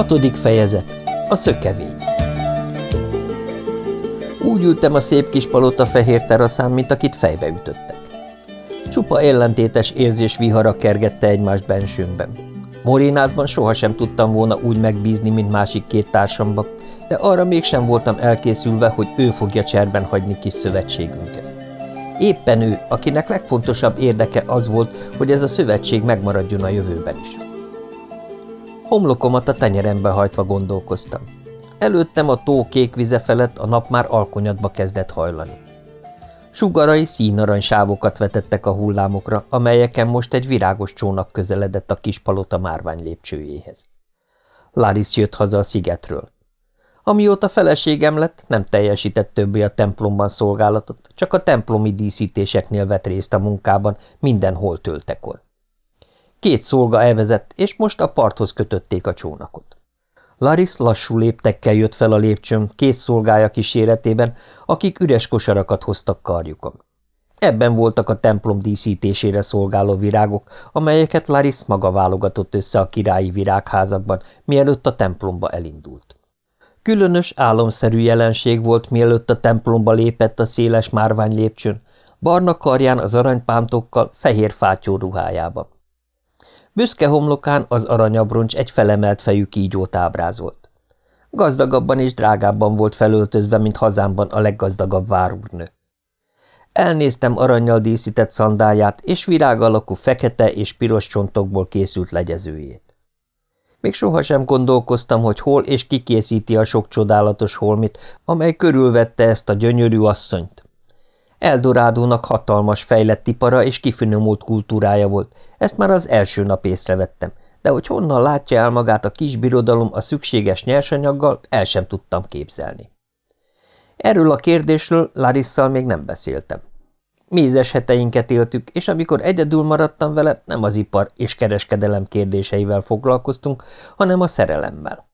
Hatodik fejezet. A szökevény. Úgy ültem a szép kis palota fehér teraszán, mint akit fejbe ütöttek. Csupa ellentétes érzés vihara kergette egymást bensőmben. Morénázban sohasem tudtam volna úgy megbízni, mint másik két társamba, de arra mégsem voltam elkészülve, hogy ő fogja cserben hagyni kis szövetségünket. Éppen ő, akinek legfontosabb érdeke az volt, hogy ez a szövetség megmaradjon a jövőben is. Homlokomat a tenyerembe hajtva gondolkoztam. Előttem a tó kék vize felett a nap már alkonyatba kezdett hajlani. Sugarai színarany sávokat vetettek a hullámokra, amelyeken most egy virágos csónak közeledett a kis palota márvány lépcsőjéhez. Laris jött haza a szigetről. Amióta feleségem lett, nem teljesített többé a templomban szolgálatot, csak a templomi díszítéseknél vett részt a munkában minden holtöltekor. Két szolga elvezett, és most a parthoz kötötték a csónakot. Laris lassú léptekkel jött fel a lépcsőn két szolgája kíséretében, akik üres kosarakat hoztak karjukon. Ebben voltak a templom díszítésére szolgáló virágok, amelyeket Laris maga válogatott össze a királyi virágházakban, mielőtt a templomba elindult. Különös, álomszerű jelenség volt, mielőtt a templomba lépett a széles márvány lépcsőn, barna karján az aranypántokkal, fehér fátyó ruhájában. Büszke homlokán az aranyabroncs egy felemelt fejű kígyót ábrázolt. Gazdagabban és drágábban volt felöltözve, mint hazámban a leggazdagabb várúrnő. Elnéztem aranyjal díszített szandáját és virág alakú fekete és piros csontokból készült legyezőjét. Még sohasem gondolkoztam, hogy hol és ki készíti a sok csodálatos holmit, amely körülvette ezt a gyönyörű asszonyt. Eldorádónak hatalmas fejlett ipara és kifinomult kultúrája volt, ezt már az első nap észrevettem, de hogy honnan látja el magát a kis birodalom a szükséges nyersanyaggal, el sem tudtam képzelni. Erről a kérdésről Larisszal még nem beszéltem. Mézes heteinket éltük, és amikor egyedül maradtam vele, nem az ipar és kereskedelem kérdéseivel foglalkoztunk, hanem a szerelemmel.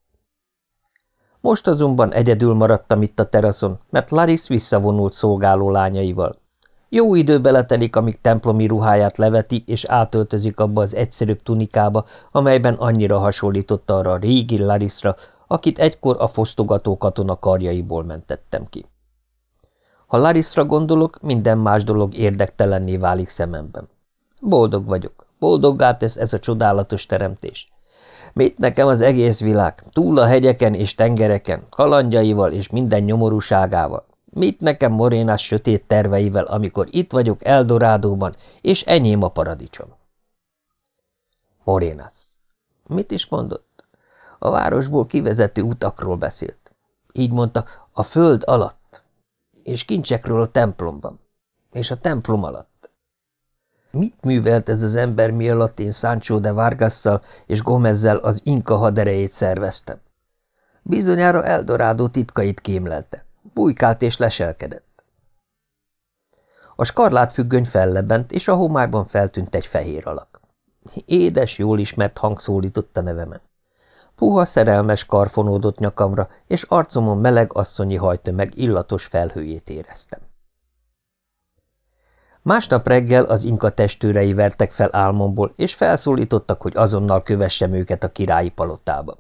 Most azonban egyedül maradtam itt a teraszon, mert Laris visszavonult szolgáló lányaival. Jó idő beletelik, amíg templomi ruháját leveti, és átöltözik abba az egyszerűbb tunikába, amelyben annyira hasonlított arra a régi Larisra, akit egykor a fosztogató katona karjaiból mentettem ki. Ha Larisra gondolok, minden más dolog érdektelenné válik szememben. Boldog vagyok, boldoggá tesz ez a csodálatos teremtés. Mit nekem az egész világ, túl a hegyeken és tengereken, kalandjaival és minden nyomorúságával? Mit nekem Morénás sötét terveivel, amikor itt vagyok Eldorádóban, és enyém a paradicsom? Morénász. Mit is mondott? A városból kivezető utakról beszélt. Így mondta, a föld alatt, és kincsekről a templomban, és a templom alatt. Mit művelt ez az ember, mi alatt én Sancho de Vargasszal és Gomezzel az inka haderejét szerveztem? Bizonyára Eldorádó titkait kémlelte. Bújkált és leselkedett. A skarlát függöny fellebent, és a homályban feltűnt egy fehér alak. Édes, jól ismert hang szólított a nevemen. Puha, szerelmes karfonódott nyakamra, és arcomon meleg asszonyi hajtömeg illatos felhőjét éreztem. Másnap reggel az inka testőrei vertek fel álmomból, és felszólítottak, hogy azonnal kövessem őket a királyi palotába.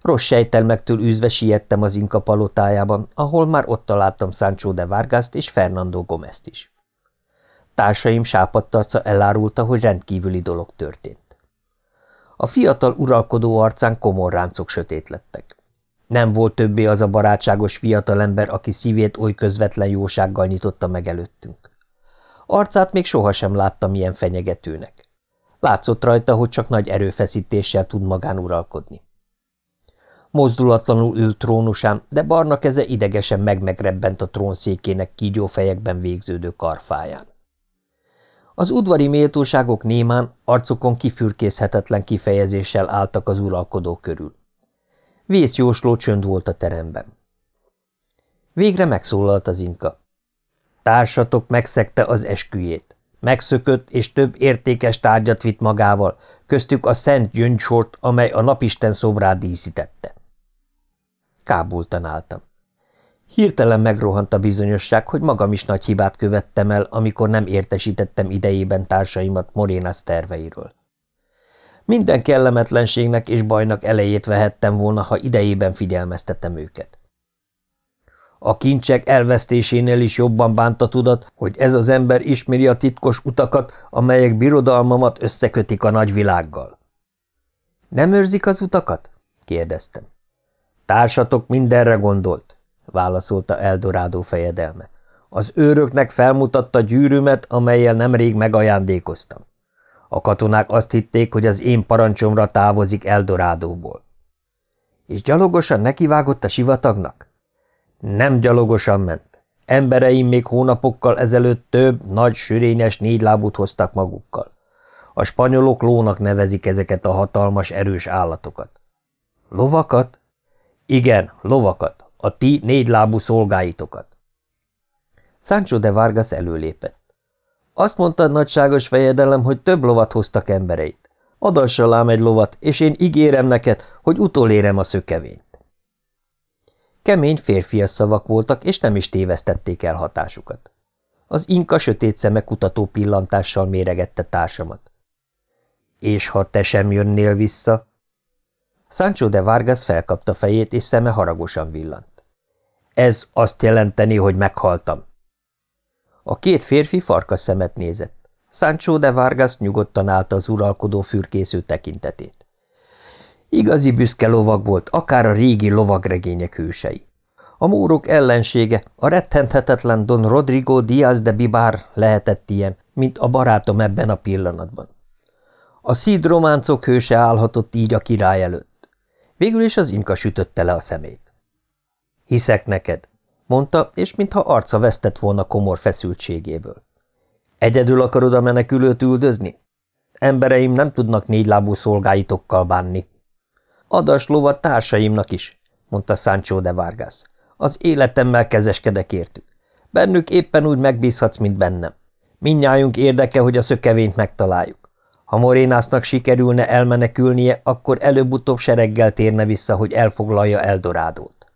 Rossz sejtelmektől űzve siettem az inka palotájában, ahol már ott találtam Sancho de Vargaszt és Fernando Gomezt is. Társaim sápadtarca elárulta, hogy rendkívüli dolog történt. A fiatal uralkodó arcán komor ráncok sötét lettek. Nem volt többé az a barátságos fiatalember, aki szívét oly közvetlen jósággal nyitotta meg előttünk. Arcát még sohasem láttam ilyen fenyegetőnek. Látszott rajta, hogy csak nagy erőfeszítéssel tud magán uralkodni. Mozdulatlanul ült trónusán, de barna keze idegesen megmegrebbent a trónszékének kígyófejekben végződő karfáján. Az udvari méltóságok némán, arcokon kifürkészhetetlen kifejezéssel álltak az uralkodó körül. Vészjósló csönd volt a teremben. Végre megszólalt az inka. Társatok megszegte az esküjét. Megszökött és több értékes tárgyat vitt magával, köztük a szent gyöngysort, amely a napisten szobrát díszítette. Kábultan álltam. Hirtelen megrohant a bizonyosság, hogy magam is nagy hibát követtem el, amikor nem értesítettem idejében társaimat Morénász terveiről. Minden kellemetlenségnek és bajnak elejét vehettem volna, ha idejében figyelmeztetem őket. A kincsek elvesztésénél is jobban bánta tudat, hogy ez az ember ismeri a titkos utakat, amelyek birodalmamat összekötik a nagyvilággal. – Nem őrzik az utakat? – kérdeztem. – Társatok mindenre gondolt – válaszolta Eldorádó fejedelme. Az őröknek felmutatta gyűrűmet, amelyel nemrég megajándékoztam. A katonák azt hitték, hogy az én parancsomra távozik Eldorádóból. És gyalogosan nekivágott a sivatagnak? Nem gyalogosan ment. Embereim még hónapokkal ezelőtt több, nagy, sürényes négylábút hoztak magukkal. A spanyolok lónak nevezik ezeket a hatalmas, erős állatokat. Lovakat? Igen, lovakat. A ti négylábú szolgáitokat. Sancho de Vargas előlépett. Azt mondta nagyságos fejedelem, hogy több lovat hoztak embereit. Adassal ám egy lovat, és én ígérem neked, hogy utolérem a szökevényt. Kemény férfias szavak voltak, és nem is tévesztették el hatásukat. Az inka sötét szeme kutató pillantással méregette társamat. És ha te sem jönnél vissza? Sancho de Vargas felkapta fejét, és szeme haragosan villant. Ez azt jelenteni, hogy meghaltam. A két férfi farkas szemet nézett. Sancho de Vargas nyugodtan állta az uralkodó fürkésző tekintetét. Igazi büszke lovag volt, akár a régi lovagregények hősei. A mórok ellensége, a rettenthetetlen Don Rodrigo Díaz de Bibar lehetett ilyen, mint a barátom ebben a pillanatban. A szíd románcok hőse állhatott így a király előtt. Végül is az inka sütötte le a szemét. Hiszek neked, mondta, és mintha arca vesztett volna komor feszültségéből. Egyedül akarod a menekülőt üldözni? Embereim nem tudnak négylábú szolgáitokkal bánni. Adas lovat társaimnak is, mondta Sancho de Vargas. Az életemmel kezeskedek értük. Bennük éppen úgy megbízhatsz, mint bennem. Mindnyájunk érdeke, hogy a szökevényt megtaláljuk. Ha Morénásznak sikerülne elmenekülnie, akkor előbb-utóbb sereggel térne vissza, hogy elfoglalja Eldorádót.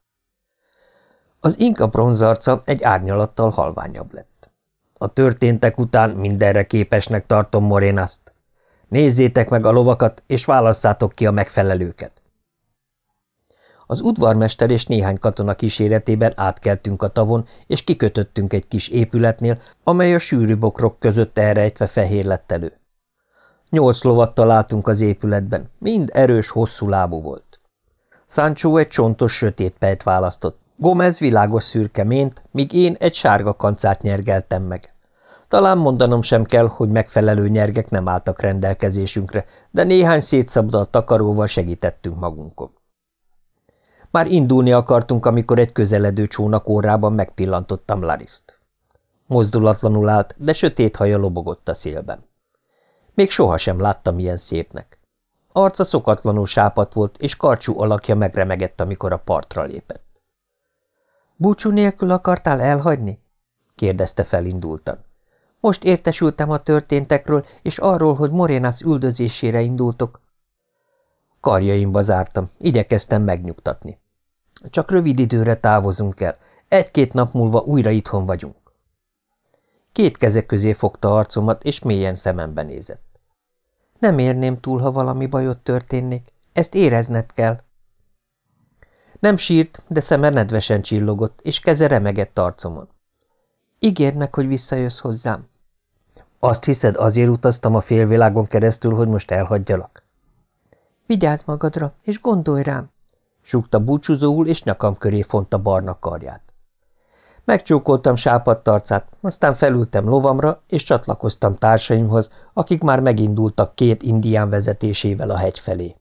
Az inka bronzarca egy árnyalattal halványabb lett. A történtek után mindenre képesnek tartom Morénaszt. Nézzétek meg a lovakat, és válasszátok ki a megfelelőket. Az udvarmester és néhány katona kíséretében átkeltünk a tavon, és kikötöttünk egy kis épületnél, amely a sűrű bokrok között elrejtve fehér lett elő. Nyolc lovat találtunk az épületben, mind erős, hosszú lábú volt. Sancho egy csontos sötét pejt választott, Gomez világos szürke mént, míg én egy sárga kancát nyergeltem meg. Talán mondanom sem kell, hogy megfelelő nyergek nem álltak rendelkezésünkre, de néhány szétszabdalt takaróval segítettünk magunkon. Már indulni akartunk, amikor egy közeledő csónak órában megpillantottam Lariszt. Mozdulatlanul állt, de sötét haja lobogott a szélben. Még sohasem láttam ilyen szépnek. Arca szokatlanul sápat volt, és karcsú alakja megremegett, amikor a partra lépett. Búcsú nélkül akartál elhagyni? kérdezte felindultan. Most értesültem a történtekről, és arról, hogy Morénász üldözésére indultok. Karjaimba zártam, igyekeztem megnyugtatni. Csak rövid időre távozunk el, egy-két nap múlva újra itthon vagyunk. Két keze közé fogta arcomat, és mélyen szemembe nézett. Nem érném túl, ha valami bajot történnék. Ezt érezned kell. Nem sírt, de szeme nedvesen csillogott, és keze remegett arcomon. Ígérd meg, hogy visszajössz hozzám. Azt hiszed, azért utaztam a félvilágon keresztül, hogy most elhagyjalak? Vigyázz magadra, és gondolj rám, súgta búcsúzóul, és nyakam köré fonta barna karját. Megcsókoltam sápadt arcát, aztán felültem lovamra, és csatlakoztam társaimhoz, akik már megindultak két indián vezetésével a hegy felé.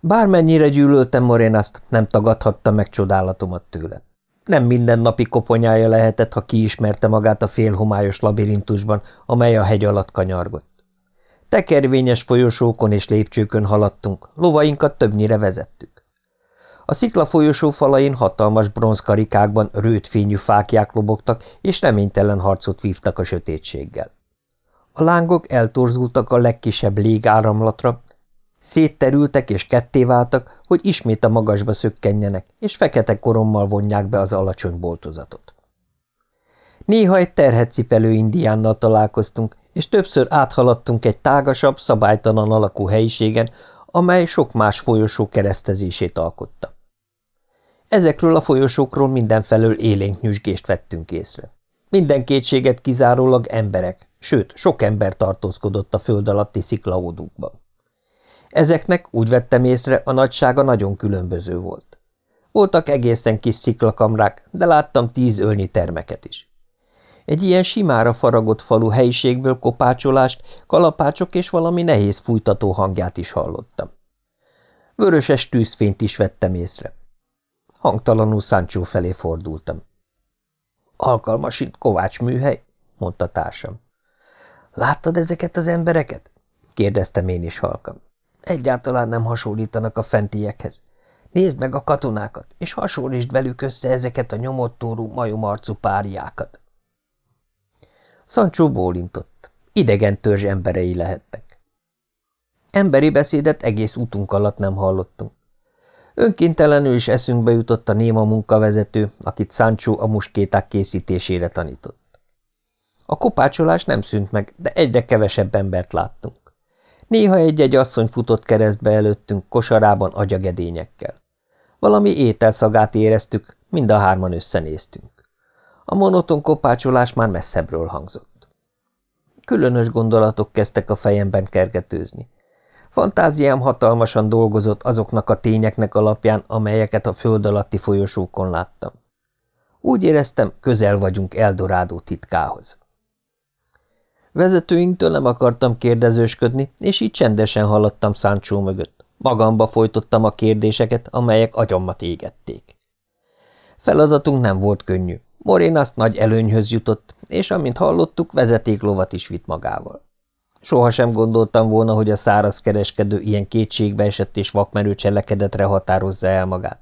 Bármennyire gyűlöltem Morénaszt, nem tagadhatta meg csodálatomat tőle. Nem mindennapi koponyája lehetett, ha kiismerte magát a félhomályos labirintusban, amely a hegy alatt kanyargott. Tekervényes folyosókon és lépcsőkön haladtunk, lovainkat többnyire vezettük. A szikla folyosó falain hatalmas bronzkarikákban rőt fényű fákják lobogtak, és reménytelen harcot vívtak a sötétséggel. A lángok eltorzultak a legkisebb légáramlatra, Szétterültek és ketté váltak, hogy ismét a magasba szökkenjenek, és fekete korommal vonják be az alacsony boltozatot. Néha egy terhet cipelő indiánnal találkoztunk, és többször áthaladtunk egy tágasabb, szabálytalan alakú helyiségen, amely sok más folyosó keresztezését alkotta. Ezekről a folyosókról mindenfelől élénk nyüzsgést vettünk észre. Minden kétséget kizárólag emberek, sőt, sok ember tartózkodott a föld alatti sziklaódukban. Ezeknek, úgy vettem észre, a nagysága nagyon különböző volt. Voltak egészen kis sziklakamrák, de láttam tíz ölnyi termeket is. Egy ilyen simára faragott falu helyiségből kopácsolást, kalapácsok és valami nehéz fújtató hangját is hallottam. Vöröses tűzfényt is vettem észre. Hangtalanul Sancho felé fordultam. Alkalmasint Kovács műhely, mondta társam. Láttad ezeket az embereket? kérdeztem én is halkam. Egyáltalán nem hasonlítanak a fentiekhez. Nézd meg a katonákat, és hasonlítsd velük össze ezeket a nyomottóru, majomarcú páriákat. Szancsó bólintott. Idegen törzs emberei lehettek. Emberi beszédet egész utunk alatt nem hallottunk. Önkéntelenül is eszünkbe jutott a néma munkavezető, akit Sancho a muskéták készítésére tanított. A kopácsolás nem szűnt meg, de egyre kevesebb embert láttunk. Néha egy-egy asszony futott keresztbe előttünk kosarában agyagedényekkel. Valami ételszagát éreztük, mind a hárman összenéztünk. A monoton kopácsolás már messzebbről hangzott. Különös gondolatok kezdtek a fejemben kergetőzni. Fantáziám hatalmasan dolgozott azoknak a tényeknek alapján, amelyeket a föld alatti folyosókon láttam. Úgy éreztem, közel vagyunk Eldorádó titkához. Vezetőinktől nem akartam kérdezősködni, és így csendesen haladtam Száncsó mögött. Magamba folytottam a kérdéseket, amelyek agyammat égették. Feladatunk nem volt könnyű. Morénasz nagy előnyhöz jutott, és amint hallottuk, vezetéklovat is vitt magával. Soha sem gondoltam volna, hogy a száraz kereskedő ilyen kétségbe esett és vakmerő cselekedetre határozza el magát.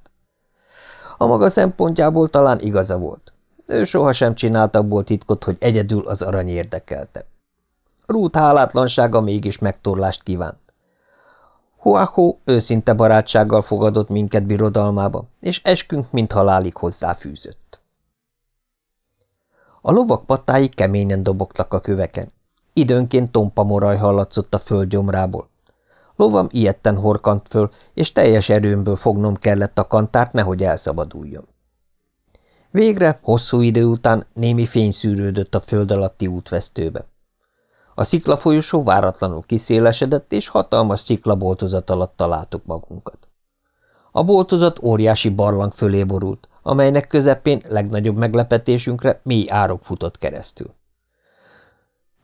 A maga szempontjából talán igaza volt. Ő sohasem csinált abból titkot, hogy egyedül az arany érdekelte. Rút hálátlansága mégis megtorlást kívánt. Huaho őszinte barátsággal fogadott minket birodalmába, és eskünk mint halálig hozzáfűzött. A lovak patái keményen dobogtak a köveken. Időnként tompa moraj hallatszott a földgyomrából. Lovam ilyetten horkant föl, és teljes erőmből fognom kellett a kantárt, nehogy elszabaduljon. Végre, hosszú idő után némi fény szűrődött a föld alatti útvesztőbe. A sziklafolyosó váratlanul kiszélesedett, és hatalmas sziklaboltozat alatt találtuk magunkat. A boltozat óriási barlang fölé borult, amelynek közepén legnagyobb meglepetésünkre mély árok futott keresztül.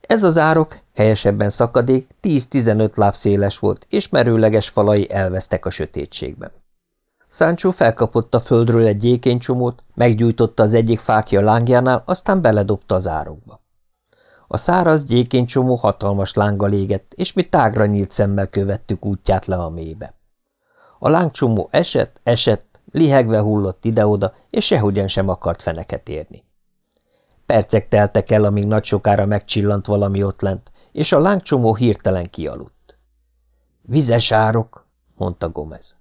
Ez az árok, helyesebben szakadék, 10-15 láb széles volt, és merőleges falai elvesztek a sötétségben. Sancho felkapott a földről egy gyékénycsomót, meggyújtotta az egyik fákja lángjánál, aztán beledobta az árokba. A száraz gyékénycsomó hatalmas lánggal égett, és mi tágra nyílt szemmel követtük útját le a mélybe. A lángcsomó esett, esett, lihegve hullott ide-oda, és sehogyan sem akart feneket érni. Percek teltek el, amíg nagy sokára megcsillant valami ott lent, és a lángcsomó hirtelen kialudt. – Vizes árok! – mondta Gomez.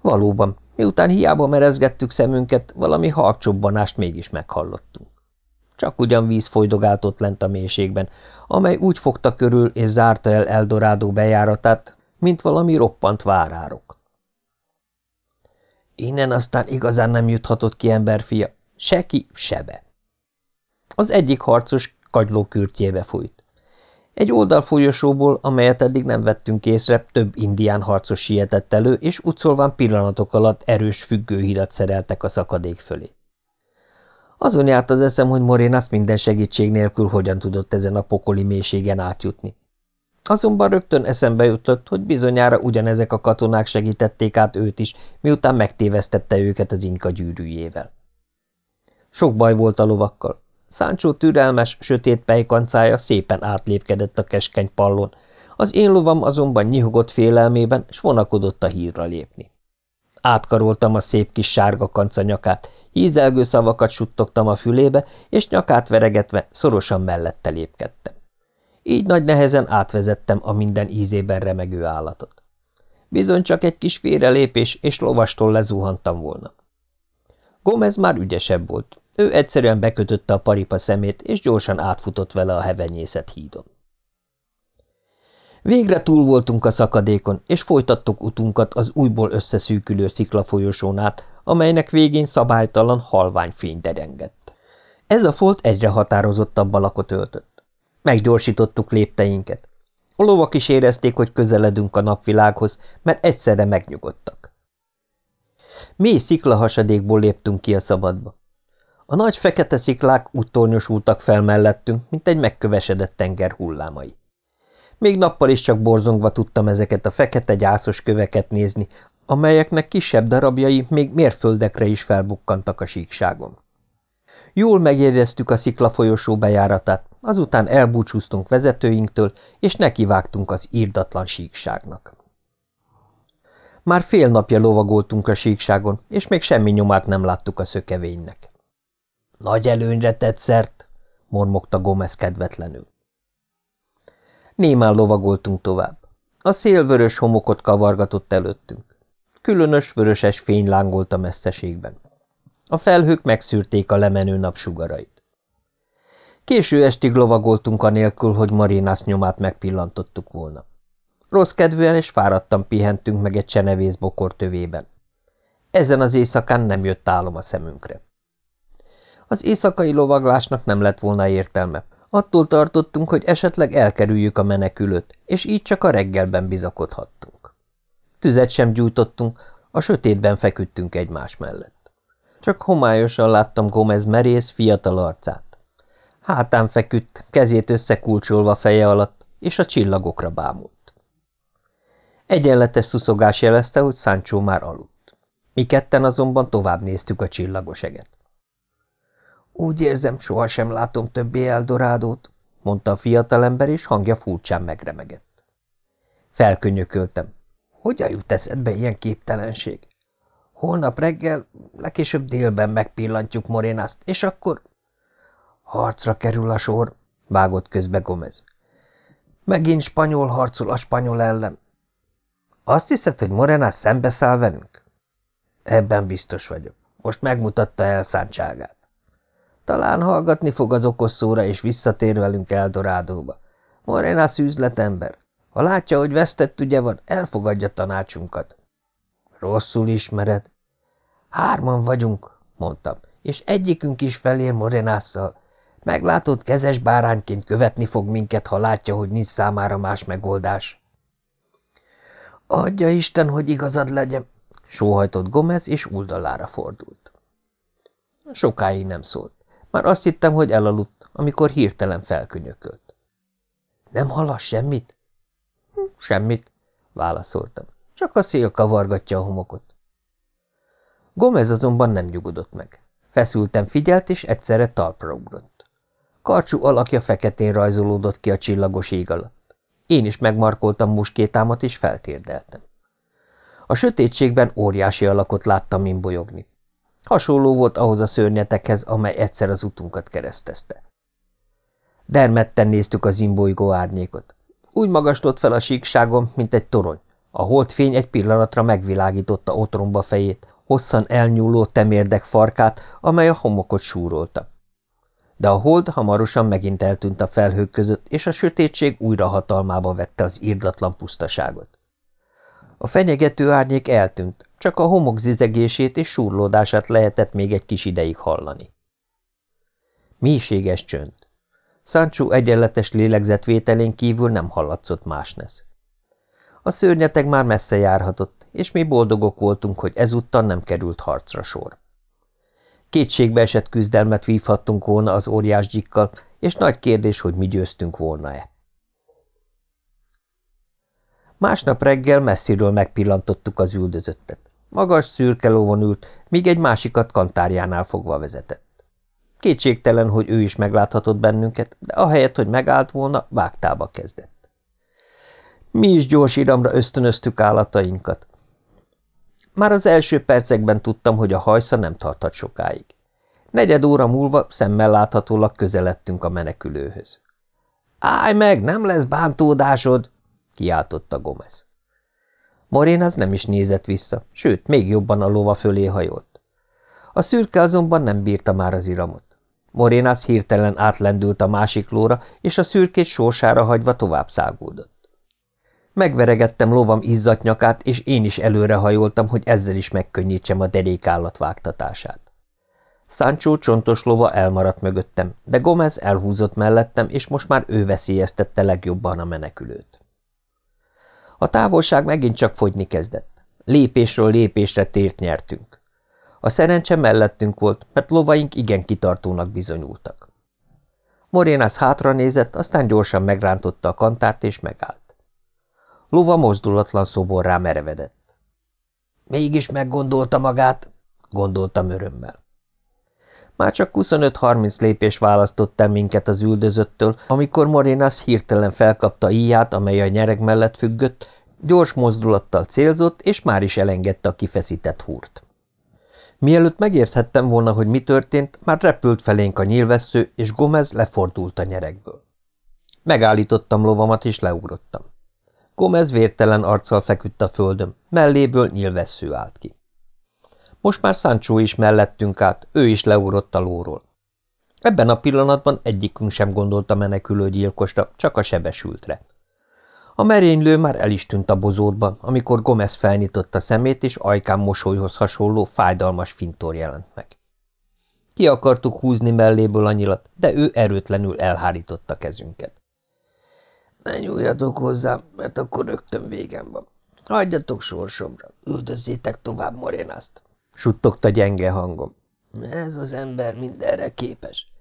Valóban, miután hiába merezgettük szemünket, valami halkcsobbanást mégis meghallottunk. Csak ugyan víz folydogált ott lent a mélységben, amely úgy fogta körül és zárta el Eldorádó bejáratát, mint valami roppant várárok. Innen aztán igazán nem juthatott ki emberfia, se ki, sebe. Az egyik harcos kagyló kürtjébe fújt. Egy oldalfolyosóból, amelyet eddig nem vettünk észre, több indián harcos sietett elő, és utcolván pillanatok alatt erős függőhidat szereltek a szakadék fölé. Azon járt az eszem, hogy Morénász minden segítség nélkül hogyan tudott ezen a pokoli mélységen átjutni. Azonban rögtön eszembe jutott, hogy bizonyára ugyanezek a katonák segítették át őt is, miután megtévesztette őket az inka gyűrűjével. Sok baj volt a lovakkal. Száncsó türelmes, sötét pejkancája szépen átlépkedett a keskeny pallon, az én lovam azonban nyihogott félelmében, s vonakodott a hírra lépni. Átkaroltam a szép kis sárga kanca nyakát, hízelgő szavakat suttogtam a fülébe, és nyakát veregetve szorosan mellette lépkedtem. Így nagy nehezen átvezettem a minden ízében remegő állatot. Bizony csak egy kis félrelépés, és lovastól lezuhantam volna. Gomez már ügyesebb volt. Ő egyszerűen bekötötte a paripa szemét, és gyorsan átfutott vele a hevenyészet hídon. Végre túl voltunk a szakadékon, és folytattuk utunkat az újból összeszűkülő sziklafolyosón át, amelynek végén szabálytalan halvány fény derengett. Ez a folt egyre határozottabb alakot öltött. Meggyorsítottuk lépteinket. A lovak is érezték, hogy közeledünk a napvilághoz, mert egyszerre megnyugodtak. Mély sziklahasadékból léptünk ki a szabadba. A nagy fekete sziklák úgy tornyosultak fel mellettünk, mint egy megkövesedett tenger hullámai. Még nappal is csak borzongva tudtam ezeket a fekete gyászos köveket nézni, amelyeknek kisebb darabjai még mérföldekre is felbukkantak a síkságon. Jól megjegyeztük a sziklafolyosó bejáratát, azután elbúcsúztunk vezetőinktől, és nekivágtunk az írdatlan síkságnak. Már fél napja lovagoltunk a síkságon, és még semmi nyomát nem láttuk a szökevénynek. – Nagy előnyre tett szert! – mormogta Gomez kedvetlenül. Némán lovagoltunk tovább. A szél vörös homokot kavargatott előttünk. Különös vöröses fény lángolt a messzeségben. A felhők megszűrték a lemenő napsugarait. Késő estig lovagoltunk anélkül, hogy Marinász nyomát megpillantottuk volna. Rossz kedvűen és fáradtan pihentünk meg egy csenevész bokor tövében. Ezen az éjszakán nem jött álom a szemünkre. Az éjszakai lovaglásnak nem lett volna értelme, Attól tartottunk, hogy esetleg elkerüljük a menekülőt, és így csak a reggelben bizakodhattunk. Tüzet sem gyújtottunk, a sötétben feküdtünk egymás mellett. Csak homályosan láttam Gomez merész, fiatal arcát. Hátán feküdt, kezét összekulcsolva feje alatt, és a csillagokra bámult. Egyenletes szuszogás jelezte, hogy Sancho már aludt. Mi ketten azonban tovább néztük a csillagos eget. Úgy érzem, sohasem látom többé Eldorádót, mondta a fiatalember, és hangja furcsán megremegett. Felkönyököltem. Hogyan jut eszedbe ilyen képtelenség? Holnap reggel, legkésőbb délben megpillantjuk Morénászt, és akkor... Harcra kerül a sor, vágott közbe Gomez. Megint spanyol harcol a spanyol ellen. Azt hiszed, hogy Morenás szembeszáll velünk? Ebben biztos vagyok. Most megmutatta elszántságát. Talán hallgatni fog az okos szóra, és visszatér velünk Eldorádóba. Morenas üzletember. Ha látja, hogy vesztett ügye van, elfogadja tanácsunkat. Rosszul ismered. Hárman vagyunk, mondtam, és egyikünk is felér Morenásszal. Meglátod, kezes bárányként követni fog minket, ha látja, hogy nincs számára más megoldás. Adja Isten, hogy igazad legyen, sóhajtott Gomez, és uldalára fordult. Sokáig nem szólt. Már azt hittem, hogy elaludt, amikor hirtelen felkönyökölt. Nem hallasz semmit? Semmit, válaszoltam. Csak a szél kavargatja a homokot. Gomez azonban nem nyugodott meg. Feszültem figyelt, és egyszerre talpra ugrott. Karcsú alakja feketén rajzolódott ki a csillagos ég alatt. Én is megmarkoltam muskétámat, és feltérdeltem. A sötétségben óriási alakot láttam imbolyogni. Hasonló volt ahhoz a szörnyetekhez, amely egyszer az utunkat keresztezte. Dermedten néztük az imbolygó árnyékot. Úgy magasított fel a síkságon, mint egy torony. A holdfény egy pillanatra megvilágította otromba fejét, hosszan elnyúló temérdek farkát, amely a homokot súrolta. De a hold hamarosan megint eltűnt a felhők között, és a sötétség újra hatalmába vette az írdatlan pusztaságot. A fenyegető árnyék eltűnt, csak a homok zizegését és surlódását lehetett még egy kis ideig hallani. Mélységes csönd. Sancho egyenletes lélegzetvételén kívül nem hallatszott más nesz. A szörnyeteg már messze járhatott, és mi boldogok voltunk, hogy ezúttal nem került harcra sor. Kétségbe esett küzdelmet vívhattunk volna az óriásgyikkal, és nagy kérdés, hogy mi győztünk volna-e. Másnap reggel messziről megpillantottuk az üldözöttet. Magas szürke lovon ült, míg egy másikat kantárjánál fogva vezetett. Kétségtelen, hogy ő is megláthatott bennünket, de ahelyett, hogy megállt volna, vágtába kezdett. Mi is gyors iramra ösztönöztük állatainkat. Már az első percekben tudtam, hogy a hajsza nem tarthat sokáig. Negyed óra múlva szemmel láthatólag közeledtünk a menekülőhöz. – Állj meg, nem lesz bántódásod! – kiáltotta Gomez. Morén az nem is nézett vissza, sőt, még jobban a lova fölé hajolt. A szürke azonban nem bírta már az iramot. Morénász hirtelen átlendült a másik lóra, és a szürkét sorsára hagyva tovább szágódott. Megveregettem lovam izzadt nyakát, és én is előrehajoltam, hogy ezzel is megkönnyítsem a derékállat vágtatását. Sancho csontos lova elmaradt mögöttem, de Gomez elhúzott mellettem, és most már ő veszélyeztette legjobban a menekülőt. A távolság megint csak fogyni kezdett. Lépésről lépésre tért nyertünk. A szerencse mellettünk volt, mert lovaink igen kitartónak bizonyultak. Morénász hátra nézett, aztán gyorsan megrántotta a kantárt és megállt. Lova mozdulatlan szoborrá merevedett. Mégis meggondolta magát, gondoltam örömmel. Már csak 25-30 lépés választott el minket az üldözöttől, amikor Morénász hirtelen felkapta íját, amely a nyereg mellett függött, gyors mozdulattal célzott, és már is elengedte a kifeszített húrt. Mielőtt megérthettem volna, hogy mi történt, már repült felénk a nyílvessző, és Gomez lefordult a nyerekből. Megállítottam lovamat, és leugrottam. Gomez vértelen arccal feküdt a földön, melléből nyílvessző állt ki. Most már Sancho is mellettünk át, ő is leugrott a lóról. Ebben a pillanatban egyikünk sem gondolta menekülő gyilkosra, csak a sebesültre. A merénylő már el is tűnt a bozótban, amikor Gomez felnyitotta szemét, és ajkán mosolyhoz hasonló, fájdalmas fintor jelent meg. Ki akartuk húzni melléből a de ő erőtlenül elhárította kezünket. – Ne nyúljatok hozzám, mert akkor rögtön végem van. Hagyjatok sorsomra, üldözzétek tovább Morénászt! – suttogta gyenge hangom. – Ez az ember mindenre képes.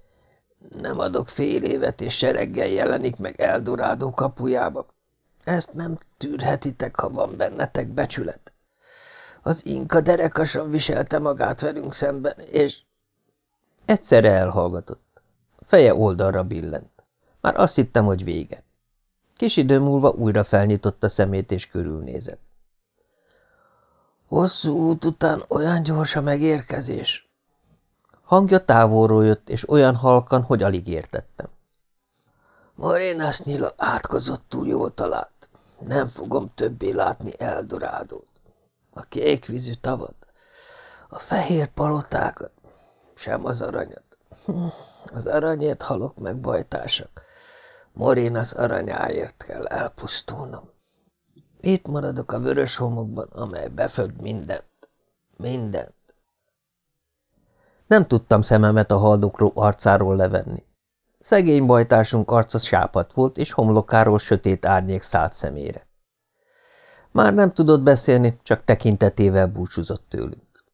Nem adok fél évet, és sereggel jelenik meg Eldorádó kapujába. Ezt nem tűrhetitek, ha van bennetek becsület. Az inka derekasan viselte magát velünk szemben, és... Egyszerre elhallgatott. Feje oldalra billent. Már azt hittem, hogy vége. Kis idő múlva újra felnyitotta szemét és körülnézett. Hosszú út után olyan gyors a megérkezés. Hangja távolról jött, és olyan halkan, hogy alig értettem. Morénász nyila átkozottul jól talált. Nem fogom többé látni Eldorádót. A kékvízű tavat, a fehér palotákat, sem az aranyat. Hm, az aranyért halok meg, bajtársak. Morénasz aranyáért kell elpusztulnom. Itt maradok a vörös homokban, amely beföld mindent. Mindent. Nem tudtam szememet a haldokló arcáról levenni. Szegény bajtársunk arca sápat volt, és homlokáról sötét árnyék szállt szemére. Már nem tudott beszélni, csak tekintetével búcsúzott tőlünk.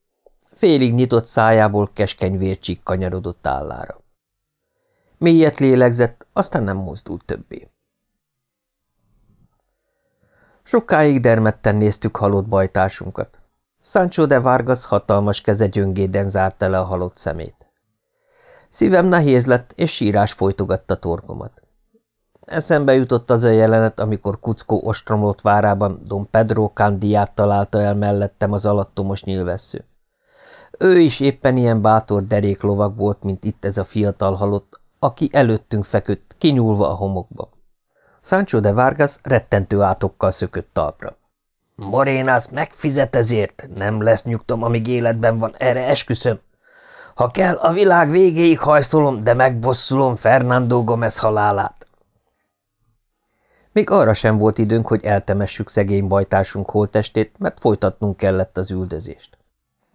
Félig nyitott szájából keskeny vércsík kanyarodott állára. Mélyet lélegzett, aztán nem mozdult többé. Sokáig dermedten néztük halott bajtársunkat. Sancho de Vargas hatalmas keze gyöngéden zárta le a halott szemét. Szívem nehéz lett, és sírás folytogatta torkomat. Eszembe jutott az a jelenet, amikor Kuckó ostromlott várában Don Pedro Candiát találta el mellettem az alattomos nyilvessző. Ő is éppen ilyen bátor deréklovag volt, mint itt ez a fiatal halott, aki előttünk feküdt, kinyúlva a homokba. Sancho de Vargas rettentő átokkal szökött talpra. Morénász megfizet ezért, nem lesz nyugtom, amíg életben van, erre esküszöm. Ha kell, a világ végéig hajszolom, de megbosszulom Fernando Gomez halálát. Még arra sem volt időnk, hogy eltemessük szegény bajtársunk holtestét, mert folytatnunk kellett az üldözést.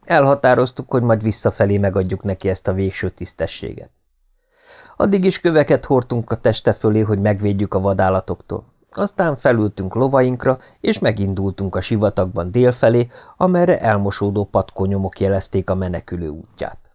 Elhatároztuk, hogy majd visszafelé megadjuk neki ezt a végső tisztességet. Addig is köveket hordtunk a teste fölé, hogy megvédjük a vadállatoktól. Aztán felültünk lovainkra, és megindultunk a sivatagban délfelé, amerre elmosódó patkonyomok jelezték a menekülő útját.